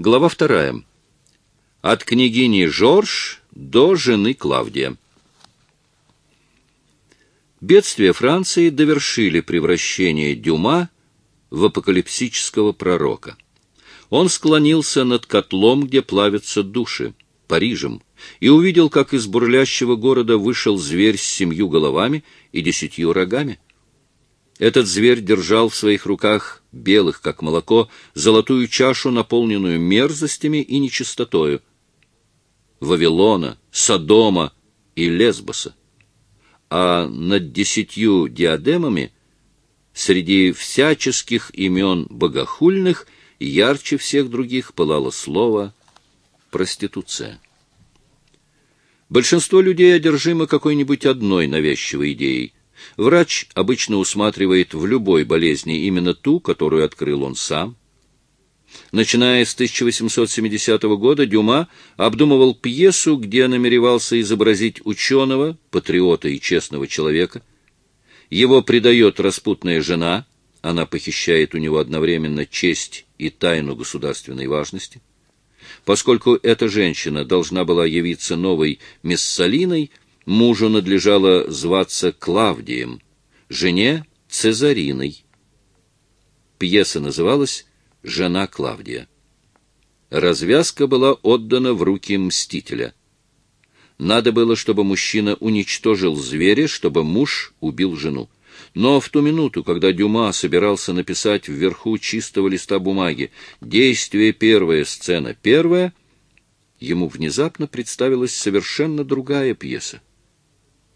Глава вторая. От княгини Жорж до жены Клавдия. Бедствия Франции довершили превращение Дюма в апокалипсического пророка. Он склонился над котлом, где плавятся души, Парижем, и увидел, как из бурлящего города вышел зверь с семью головами и десятью рогами. Этот зверь держал в своих руках, белых, как молоко, золотую чашу, наполненную мерзостями и нечистотою. Вавилона, Содома и Лесбоса а над десятью диадемами среди всяческих имен богохульных ярче всех других пылало слово «проституция». Большинство людей одержимо какой-нибудь одной навязчивой идеей. Врач обычно усматривает в любой болезни именно ту, которую открыл он сам. Начиная с 1870 года Дюма обдумывал пьесу, где намеревался изобразить ученого, патриота и честного человека. Его предает распутная жена, она похищает у него одновременно честь и тайну государственной важности. Поскольку эта женщина должна была явиться новой Мессалиной, мужу надлежало зваться Клавдием, жене — Цезариной. Пьеса называлась жена Клавдия. Развязка была отдана в руки мстителя. Надо было, чтобы мужчина уничтожил зверя, чтобы муж убил жену. Но в ту минуту, когда Дюма собирался написать вверху чистого листа бумаги «Действие первое, сцена первая», ему внезапно представилась совершенно другая пьеса.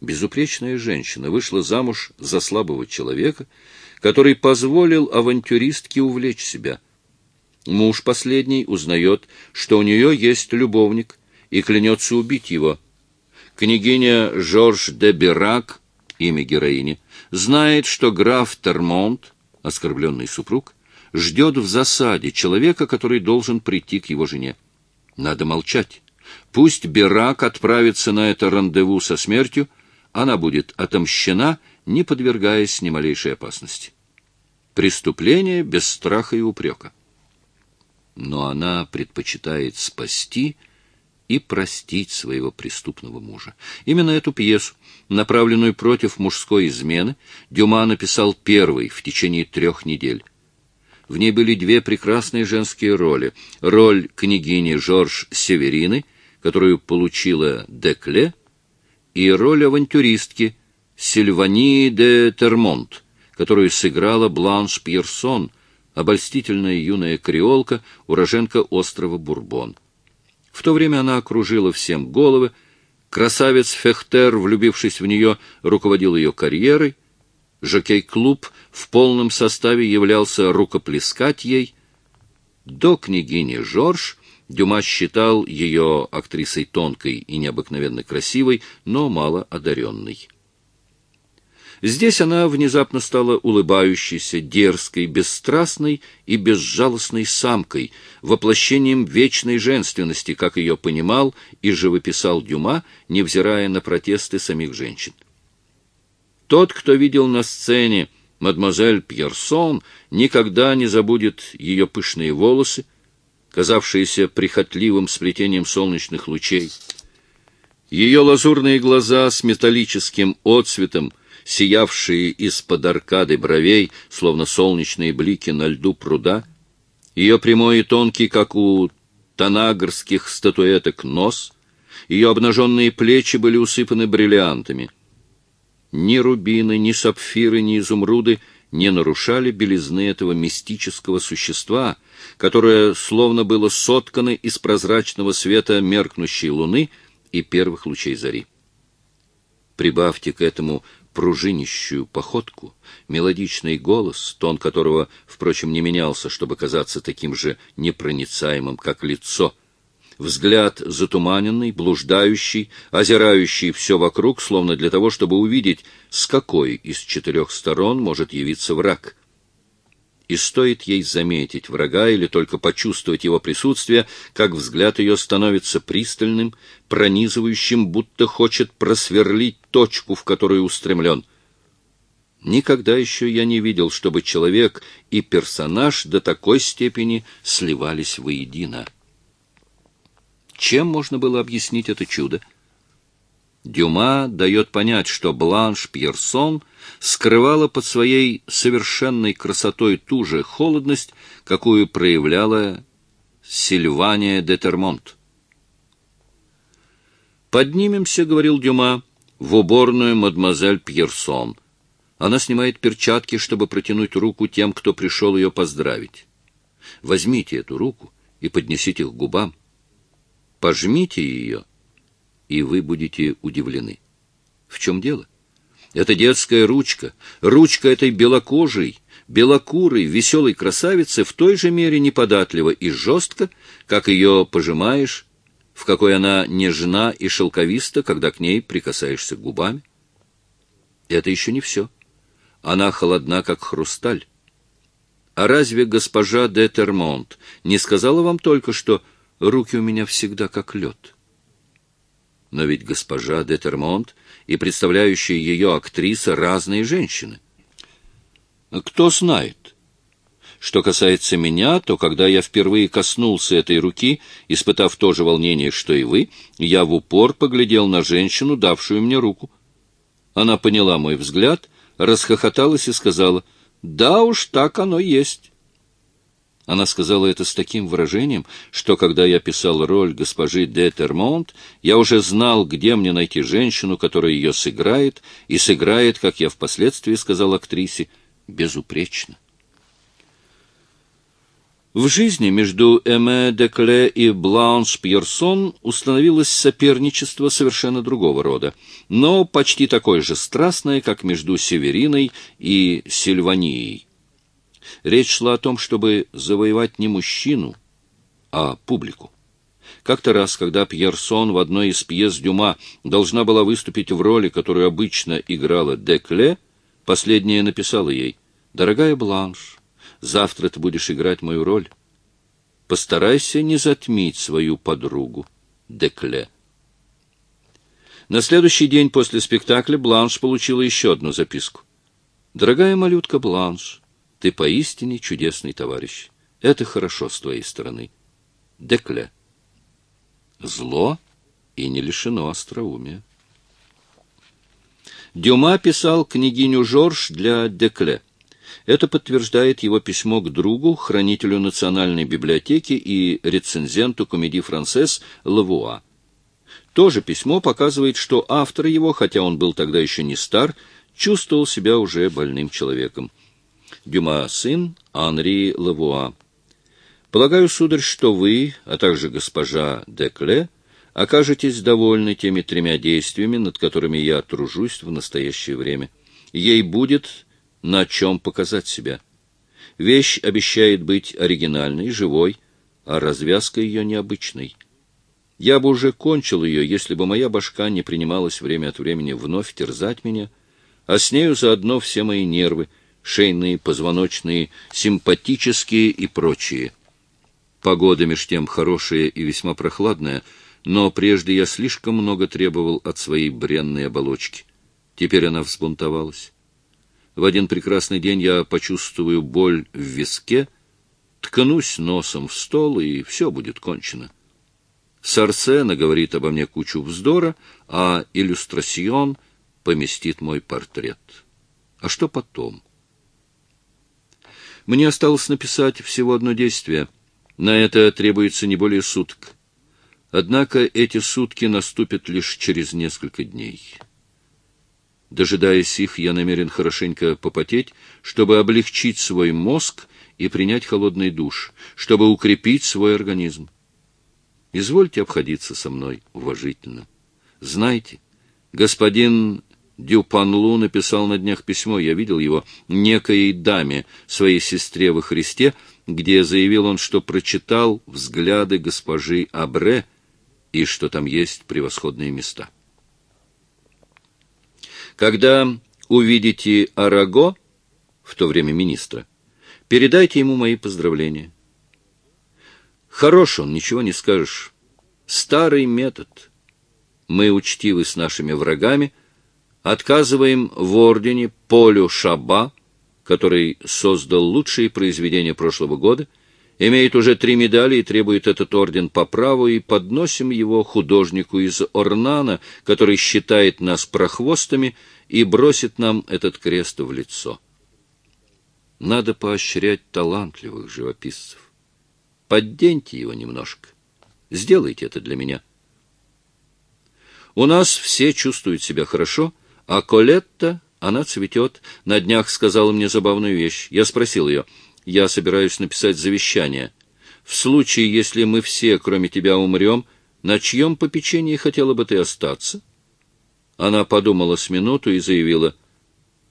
Безупречная женщина вышла замуж за слабого человека, который позволил авантюристке увлечь себя — Муж последний узнает, что у нее есть любовник, и клянется убить его. Княгиня Жорж де Берак, имя героини, знает, что граф Термонт, оскорбленный супруг, ждет в засаде человека, который должен прийти к его жене. Надо молчать. Пусть Берак отправится на это рандеву со смертью, она будет отомщена, не подвергаясь ни малейшей опасности. Преступление без страха и упрека но она предпочитает спасти и простить своего преступного мужа. Именно эту пьесу, направленную против мужской измены, Дюма написал первый в течение трех недель. В ней были две прекрасные женские роли. Роль княгини Жорж Северины, которую получила Декле, и роль авантюристки Сильвании де Термонт, которую сыграла Бланш Пьерсон — обольстительная юная креолка, уроженка острова Бурбон. В то время она окружила всем головы, красавец Фехтер, влюбившись в нее, руководил ее карьерой, жокей-клуб в полном составе являлся рукоплескать ей. До княгини Жорж Дюма считал ее актрисой тонкой и необыкновенно красивой, но мало одаренной. Здесь она внезапно стала улыбающейся, дерзкой, бесстрастной и безжалостной самкой, воплощением вечной женственности, как ее понимал и живописал Дюма, невзирая на протесты самих женщин. Тот, кто видел на сцене мадемуазель Пьерсон, никогда не забудет ее пышные волосы, казавшиеся прихотливым сплетением солнечных лучей, ее лазурные глаза с металлическим отцветом — сиявшие из-под аркады бровей, словно солнечные блики на льду пруда, ее прямой и тонкий, как у танагрских статуэток, нос, ее обнаженные плечи были усыпаны бриллиантами. Ни рубины, ни сапфиры, ни изумруды не нарушали белизны этого мистического существа, которое словно было соткано из прозрачного света меркнущей луны и первых лучей зари. Прибавьте к этому пружинищую походку, мелодичный голос, тон которого, впрочем, не менялся, чтобы казаться таким же непроницаемым, как лицо, взгляд затуманенный, блуждающий, озирающий все вокруг, словно для того, чтобы увидеть, с какой из четырех сторон может явиться враг и стоит ей заметить врага или только почувствовать его присутствие, как взгляд ее становится пристальным, пронизывающим, будто хочет просверлить точку, в которую устремлен. Никогда еще я не видел, чтобы человек и персонаж до такой степени сливались воедино. Чем можно было объяснить это чудо? Дюма дает понять, что Бланш Пьерсон скрывала под своей совершенной красотой ту же холодность, какую проявляла Сильвания де Термонт. «Поднимемся», — говорил Дюма, — «в уборную мадемуазель Пьерсон. Она снимает перчатки, чтобы протянуть руку тем, кто пришел ее поздравить. Возьмите эту руку и поднесите к губам. Пожмите ее, и вы будете удивлены. В чем дело? Это детская ручка, ручка этой белокожей, белокурой, веселой красавицы в той же мере неподатлива и жестко, как ее пожимаешь, в какой она нежна и шелковиста, когда к ней прикасаешься губами. Это еще не все. Она холодна, как хрусталь. А разве госпожа де Термонт не сказала вам только, что руки у меня всегда как лед? Но ведь госпожа де Термонт и представляющая ее актриса разные женщины. Кто знает? Что касается меня, то когда я впервые коснулся этой руки, испытав то же волнение, что и вы, я в упор поглядел на женщину, давшую мне руку. Она поняла мой взгляд расхохоталась и сказала, «Да уж, так оно есть». Она сказала это с таким выражением, что, когда я писал роль госпожи де Термонт, я уже знал, где мне найти женщину, которая ее сыграет, и сыграет, как я впоследствии сказал актрисе, безупречно. В жизни между Эме Декле и Бланш Пьерсон установилось соперничество совершенно другого рода, но почти такое же страстное, как между Севериной и Сильванией. Речь шла о том, чтобы завоевать не мужчину, а публику. Как-то раз, когда Пьерсон в одной из пьес Дюма должна была выступить в роли, которую обычно играла Декле, последняя написала ей «Дорогая Бланш, Завтра ты будешь играть мою роль. Постарайся не затмить свою подругу, Декле. На следующий день после спектакля Бланш получила еще одну записку. «Дорогая малютка Бланш, ты поистине чудесный товарищ. Это хорошо с твоей стороны. Декле». Зло и не лишено остроумия. Дюма писал княгиню Жорж для Декле. Это подтверждает его письмо к другу, хранителю Национальной библиотеки и рецензенту комедии «Францесс» Лавуа. То же письмо показывает, что автор его, хотя он был тогда еще не стар, чувствовал себя уже больным человеком. Дюма сын Анри Лавуа. Полагаю, сударь, что вы, а также госпожа Декле, окажетесь довольны теми тремя действиями, над которыми я тружусь в настоящее время. Ей будет на чем показать себя. Вещь обещает быть оригинальной, живой, а развязка ее необычной. Я бы уже кончил ее, если бы моя башка не принималась время от времени вновь терзать меня, а с нею заодно все мои нервы, шейные, позвоночные, симпатические и прочие. Погода меж тем хорошая и весьма прохладная, но прежде я слишком много требовал от своей бренной оболочки. Теперь она взбунтовалась. В один прекрасный день я почувствую боль в виске, ткнусь носом в стол, и все будет кончено. Сарсена говорит обо мне кучу вздора, а иллюстрасьон поместит мой портрет. А что потом? Мне осталось написать всего одно действие. На это требуется не более суток. Однако эти сутки наступят лишь через несколько дней. Дожидаясь их, я намерен хорошенько попотеть, чтобы облегчить свой мозг и принять холодный душ, чтобы укрепить свой организм. Извольте обходиться со мной уважительно. Знайте, господин Дюпанлу написал на днях письмо, я видел его, некой даме, своей сестре во Христе, где заявил он, что прочитал взгляды госпожи Абре и что там есть превосходные места. Когда увидите Араго, в то время министра, передайте ему мои поздравления. Хорош он, ничего не скажешь. Старый метод. Мы учтивы с нашими врагами, Отказываем в ордене Полю Шаба, который создал лучшие произведения прошлого года, имеет уже три медали и требует этот орден по праву, и подносим его художнику из Орнана, который считает нас прохвостами и бросит нам этот крест в лицо. Надо поощрять талантливых живописцев. Подденьте его немножко. Сделайте это для меня. У нас все чувствуют себя хорошо, а Колетта, она цветет. На днях сказала мне забавную вещь. Я спросил ее, я собираюсь написать завещание. В случае, если мы все, кроме тебя, умрем, на чьем попечении хотела бы ты остаться? Она подумала с минуту и заявила,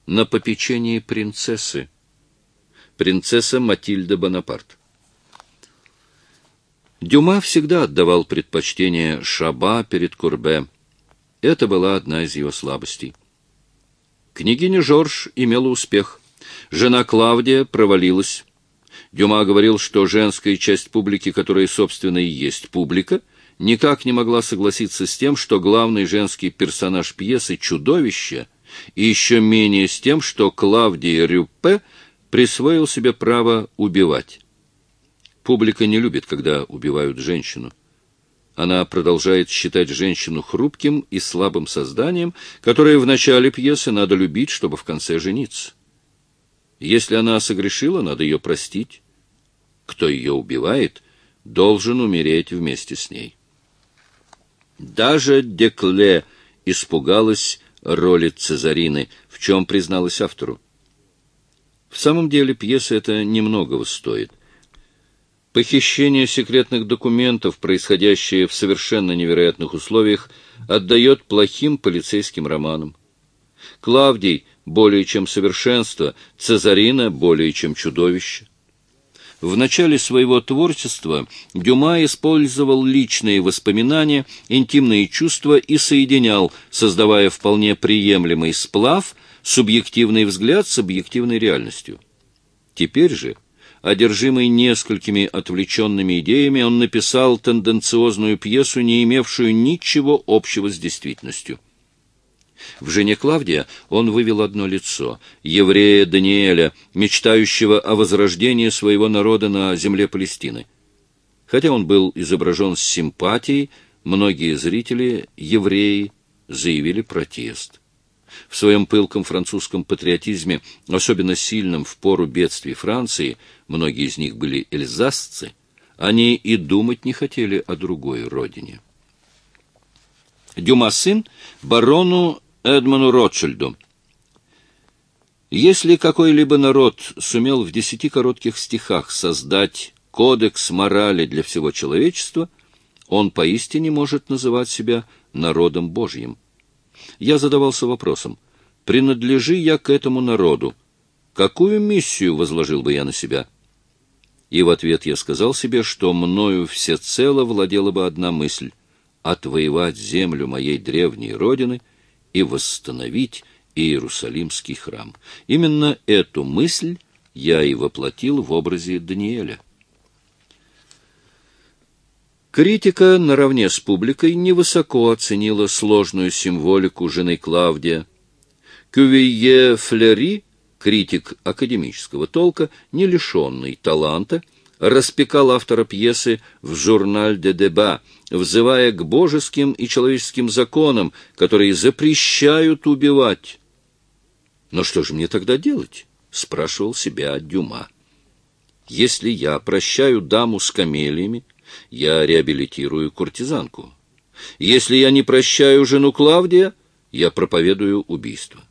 на попечении принцессы. Принцесса Матильда Бонапарт. Дюма всегда отдавал предпочтение Шаба перед Курбе. Это была одна из его слабостей. Княгиня Жорж имела успех. Жена Клавдия провалилась. Дюма говорил, что женская часть публики, которая, собственно, и есть публика, никак не могла согласиться с тем, что главный женский персонаж пьесы — чудовище, и еще менее с тем, что Клавдий Рюппе присвоил себе право убивать. Публика не любит, когда убивают женщину. Она продолжает считать женщину хрупким и слабым созданием, которое в начале пьесы надо любить, чтобы в конце жениться. Если она согрешила, надо ее простить. Кто ее убивает, должен умереть вместе с ней. Даже Декле испугалась роли Цезарины, в чем призналась автору. В самом деле пьеса эта немногого стоит — Похищение секретных документов, происходящее в совершенно невероятных условиях, отдает плохим полицейским романам. Клавдий более чем совершенство, Цезарина более чем чудовище. В начале своего творчества Дюма использовал личные воспоминания, интимные чувства и соединял, создавая вполне приемлемый сплав, субъективный взгляд с объективной реальностью. Теперь же Одержимый несколькими отвлеченными идеями, он написал тенденциозную пьесу, не имевшую ничего общего с действительностью. В «Жене Клавдия» он вывел одно лицо — еврея Даниэля, мечтающего о возрождении своего народа на земле Палестины. Хотя он был изображен с симпатией, многие зрители, евреи, заявили протест. В своем пылком французском патриотизме, особенно сильном в пору бедствий Франции, многие из них были эльзасцы, они и думать не хотели о другой родине. Дюма сын барону Эдмону Ротшильду. Если какой-либо народ сумел в десяти коротких стихах создать кодекс морали для всего человечества, он поистине может называть себя народом Божьим. Я задавался вопросом, принадлежи я к этому народу, какую миссию возложил бы я на себя? И в ответ я сказал себе, что мною всецело владела бы одна мысль — отвоевать землю моей древней родины и восстановить Иерусалимский храм. Именно эту мысль я и воплотил в образе Даниэля. Критика наравне с публикой невысоко оценила сложную символику жены Клавдия. Кювие Флери, критик академического толка, не лишенный таланта, распекал автора пьесы в журналь де Деба, взывая к божеским и человеческим законам, которые запрещают убивать. «Но что же мне тогда делать?» — спрашивал себя Дюма. «Если я прощаю даму с камелиями, я реабилитирую куртизанку. Если я не прощаю жену Клавдия, я проповедую убийство.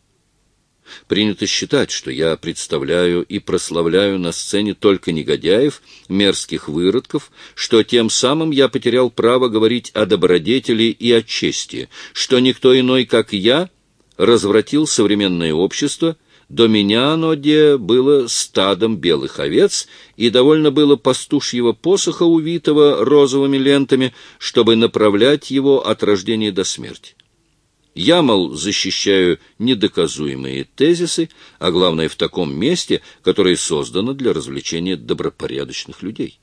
Принято считать, что я представляю и прославляю на сцене только негодяев, мерзких выродков, что тем самым я потерял право говорить о добродетели и о чести, что никто иной, как я, развратил современное общество — до меня оно, где было стадом белых овец, и довольно было пастушьего посоха, увитого розовыми лентами, чтобы направлять его от рождения до смерти. Я, мол, защищаю недоказуемые тезисы, а главное в таком месте, которое создано для развлечения добропорядочных людей.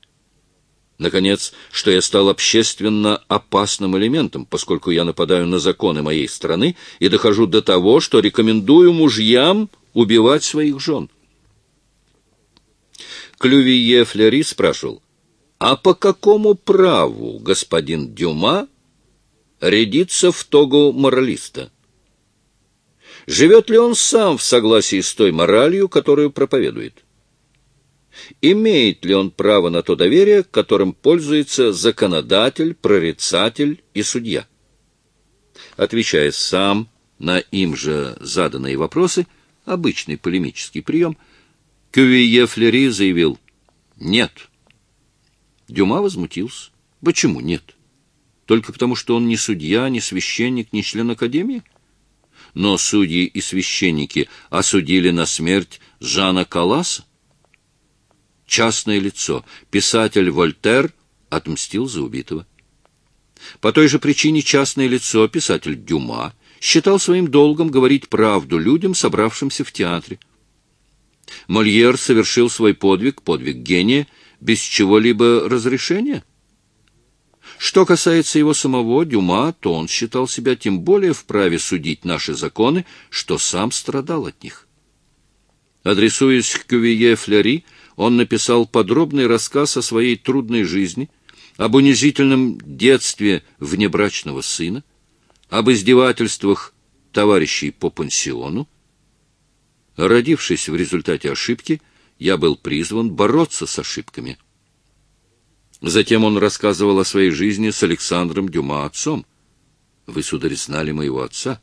Наконец, что я стал общественно опасным элементом, поскольку я нападаю на законы моей страны и дохожу до того, что рекомендую мужьям убивать своих жен. Клювие Флери спрашивал, а по какому праву господин Дюма рядится в тогу моралиста? Живет ли он сам в согласии с той моралью, которую проповедует? имеет ли он право на то доверие, которым пользуется законодатель, прорицатель и судья. Отвечая сам на им же заданные вопросы, обычный полемический прием, Кювие Флери заявил «нет». Дюма возмутился. Почему нет? Только потому, что он не судья, не священник, не член Академии? Но судьи и священники осудили на смерть Жана Каласа частное лицо. Писатель Вольтер отмстил за убитого. По той же причине частное лицо, писатель Дюма, считал своим долгом говорить правду людям, собравшимся в театре. Мольер совершил свой подвиг, подвиг гения, без чего-либо разрешения. Что касается его самого Дюма, то он считал себя тем более вправе судить наши законы, что сам страдал от них. Адресуясь к Кювие Флери, он написал подробный рассказ о своей трудной жизни, об унизительном детстве внебрачного сына, об издевательствах товарищей по пансиону. Родившись в результате ошибки, я был призван бороться с ошибками. Затем он рассказывал о своей жизни с Александром Дюма отцом. Вы, сударь, знали моего отца.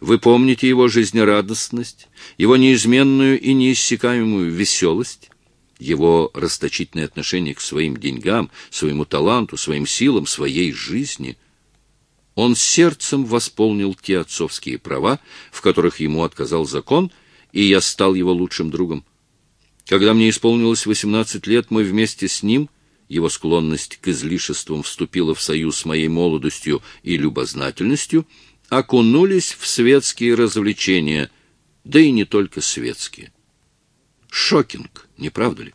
Вы помните его жизнерадостность, его неизменную и неиссякаемую веселость, его расточительное отношение к своим деньгам, своему таланту, своим силам, своей жизни. Он сердцем восполнил те отцовские права, в которых ему отказал закон, и я стал его лучшим другом. Когда мне исполнилось 18 лет, мы вместе с ним, его склонность к излишествам вступила в союз с моей молодостью и любознательностью, окунулись в светские развлечения, да и не только светские. Шокинг, не правда ли?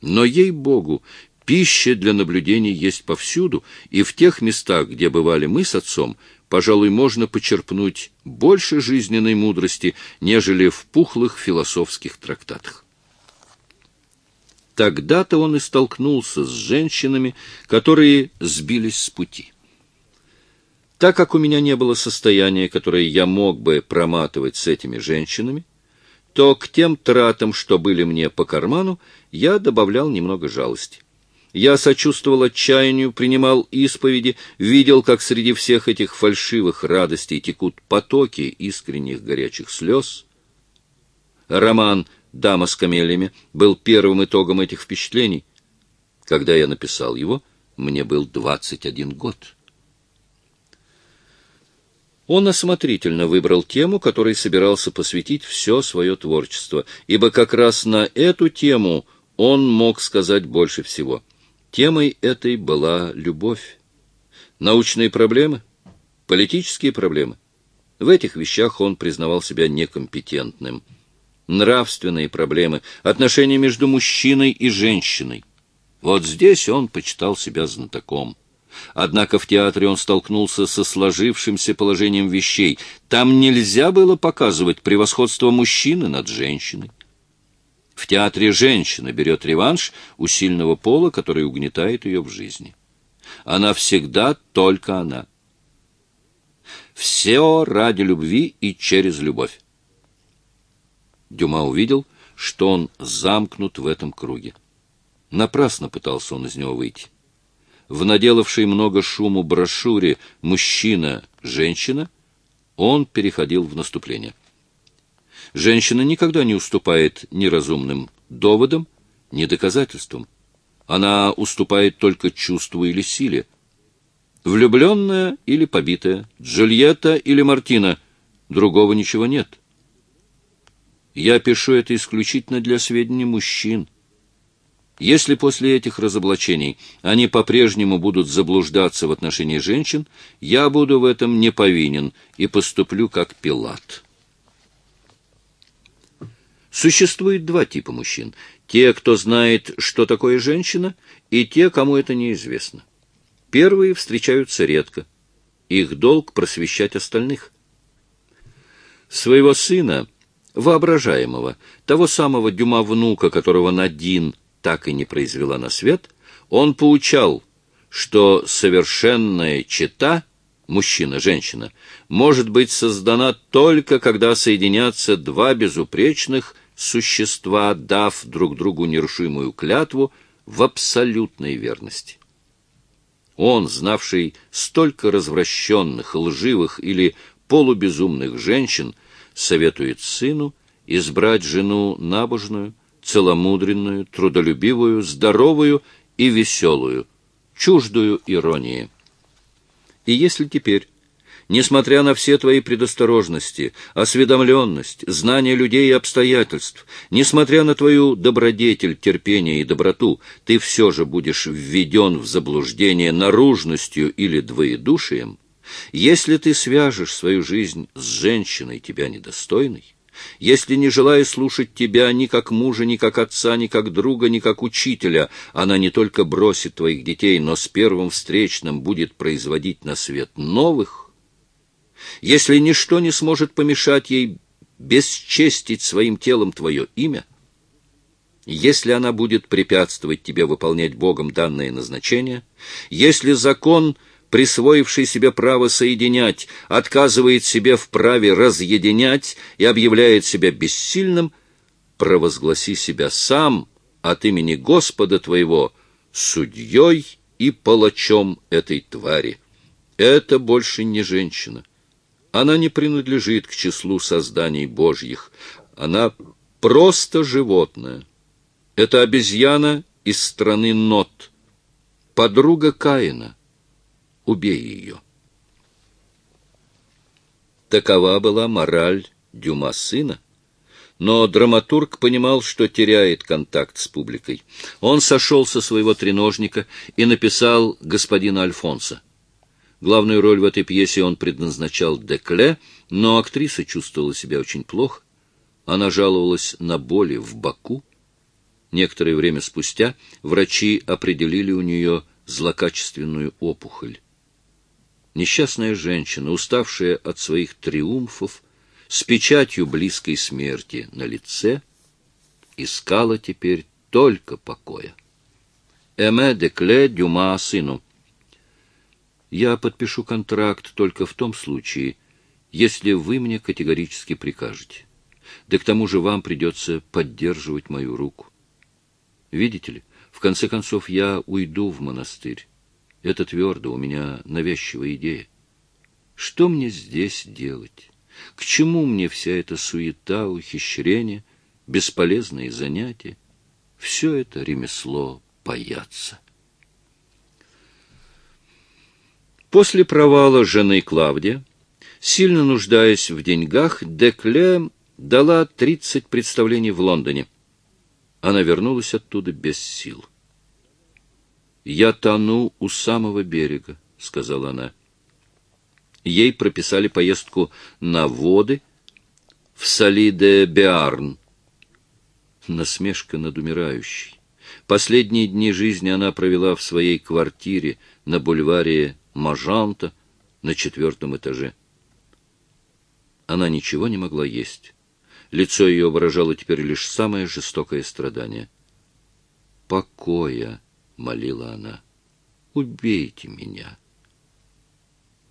Но, ей-богу, пища для наблюдений есть повсюду, и в тех местах, где бывали мы с отцом, пожалуй, можно почерпнуть больше жизненной мудрости, нежели в пухлых философских трактатах. Тогда-то он и столкнулся с женщинами, которые сбились с пути. Так как у меня не было состояния, которое я мог бы проматывать с этими женщинами, то к тем тратам, что были мне по карману, я добавлял немного жалости. Я сочувствовал отчаянию, принимал исповеди, видел, как среди всех этих фальшивых радостей текут потоки искренних горячих слез. Роман «Дама с камелиями» был первым итогом этих впечатлений. Когда я написал его, мне был 21 год. Он осмотрительно выбрал тему, которой собирался посвятить все свое творчество, ибо как раз на эту тему он мог сказать больше всего. Темой этой была любовь. Научные проблемы, политические проблемы. В этих вещах он признавал себя некомпетентным. Нравственные проблемы, отношения между мужчиной и женщиной. Вот здесь он почитал себя знатоком. Однако в театре он столкнулся со сложившимся положением вещей. Там нельзя было показывать превосходство мужчины над женщиной. В театре женщина берет реванш у сильного пола, который угнетает ее в жизни. Она всегда только она. Все ради любви и через любовь. Дюма увидел, что он замкнут в этом круге. Напрасно пытался он из него выйти в наделавшей много шуму брошюре «Мужчина-женщина» он переходил в наступление. Женщина никогда не уступает ни разумным доводам, ни доказательствам. Она уступает только чувству или силе. Влюбленная или побитая, Джульетта или Мартина, другого ничего нет. Я пишу это исключительно для сведения мужчин. Если после этих разоблачений они по-прежнему будут заблуждаться в отношении женщин, я буду в этом не повинен и поступлю как Пилат. Существует два типа мужчин. Те, кто знает, что такое женщина, и те, кому это неизвестно. Первые встречаются редко. Их долг просвещать остальных. Своего сына, воображаемого, того самого Дюма-внука, которого Надин так и не произвела на свет, он поучал, что совершенная чета, мужчина-женщина, может быть создана только когда соединятся два безупречных существа, дав друг другу нерушимую клятву в абсолютной верности. Он, знавший столько развращенных, лживых или полубезумных женщин, советует сыну избрать жену набожную, целомудренную, трудолюбивую, здоровую и веселую, чуждую иронии. И если теперь Несмотря на все твои предосторожности, осведомленность, знание людей и обстоятельств, несмотря на твою добродетель, терпение и доброту, ты все же будешь введен в заблуждение наружностью или двоедушием, если ты свяжешь свою жизнь с женщиной тебя недостойной, если, не желая слушать тебя ни как мужа, ни как отца, ни как друга, ни как учителя, она не только бросит твоих детей, но с первым встречным будет производить на свет новых, если ничто не сможет помешать ей бесчестить своим телом твое имя, если она будет препятствовать тебе выполнять Богом данное назначение, если закон, присвоивший себе право соединять, отказывает себе в праве разъединять и объявляет себя бессильным, провозгласи себя сам от имени Господа твоего судьей и палачом этой твари. Это больше не женщина. Она не принадлежит к числу созданий Божьих. Она просто животное. Это обезьяна из страны Нот. Подруга Каина. Убей ее. Такова была мораль Дюма сына. Но драматург понимал, что теряет контакт с публикой. Он сошел со своего треножника и написал господина Альфонса. Главную роль в этой пьесе он предназначал Декле, но актриса чувствовала себя очень плохо. Она жаловалась на боли в боку. Некоторое время спустя врачи определили у нее злокачественную опухоль. Несчастная женщина, уставшая от своих триумфов, с печатью близкой смерти на лице, искала теперь только покоя. Эме Декле Дюма сыну я подпишу контракт только в том случае, если вы мне категорически прикажете. Да к тому же вам придется поддерживать мою руку. Видите ли, в конце концов я уйду в монастырь. Это твердо, у меня навязчивая идея. Что мне здесь делать? К чему мне вся эта суета, ухищрение, бесполезные занятия? Все это ремесло паяться. После провала жены Клавдия, сильно нуждаясь в деньгах, Декле дала 30 представлений в Лондоне. Она вернулась оттуда без сил. «Я тону у самого берега», — сказала она. Ей прописали поездку на воды в Соли-де-Беарн. Насмешка над умирающей. Последние дни жизни она провела в своей квартире на бульваре Мажанта на четвертом этаже. Она ничего не могла есть. Лицо ее выражало теперь лишь самое жестокое страдание. «Покоя!» — молила она. «Убейте меня!»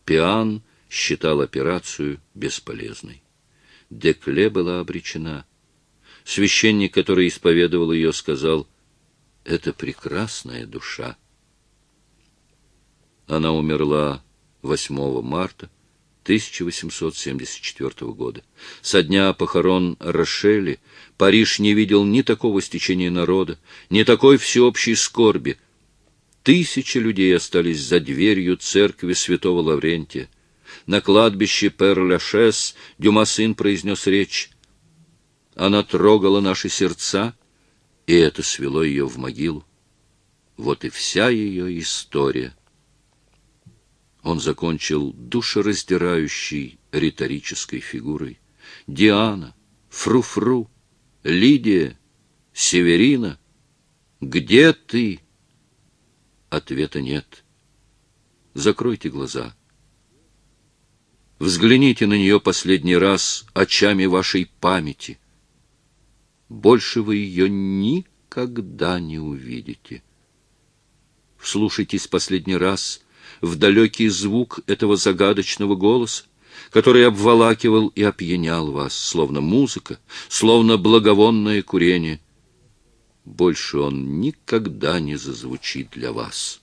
Пиан считал операцию бесполезной. Декле была обречена. Священник, который исповедовал ее, сказал, «Это прекрасная душа». Она умерла 8 марта 1874 года. Со дня похорон Рошели Париж не видел ни такого стечения народа, ни такой всеобщей скорби. Тысячи людей остались за дверью церкви святого Лаврентия. На кладбище Пер-Ляшес Дюма сын произнес речь. Она трогала наши сердца, и это свело ее в могилу. Вот и вся ее история он закончил душераздирающей риторической фигурой. Диана, фру-фру, Лидия, Северина, где ты? Ответа нет. Закройте глаза. Взгляните на нее последний раз очами вашей памяти. Больше вы ее никогда не увидите. Вслушайтесь последний раз в далекий звук этого загадочного голоса, который обволакивал и опьянял вас, словно музыка, словно благовонное курение. Больше он никогда не зазвучит для вас.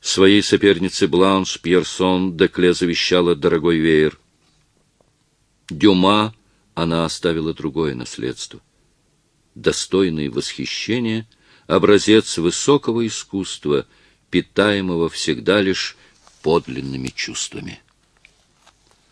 Своей сопернице Бланш Пьерсон Декле завещала дорогой веер. Дюма она оставила другое наследство. Достойный восхищения, образец высокого искусства, питаемого всегда лишь подлинными чувствами.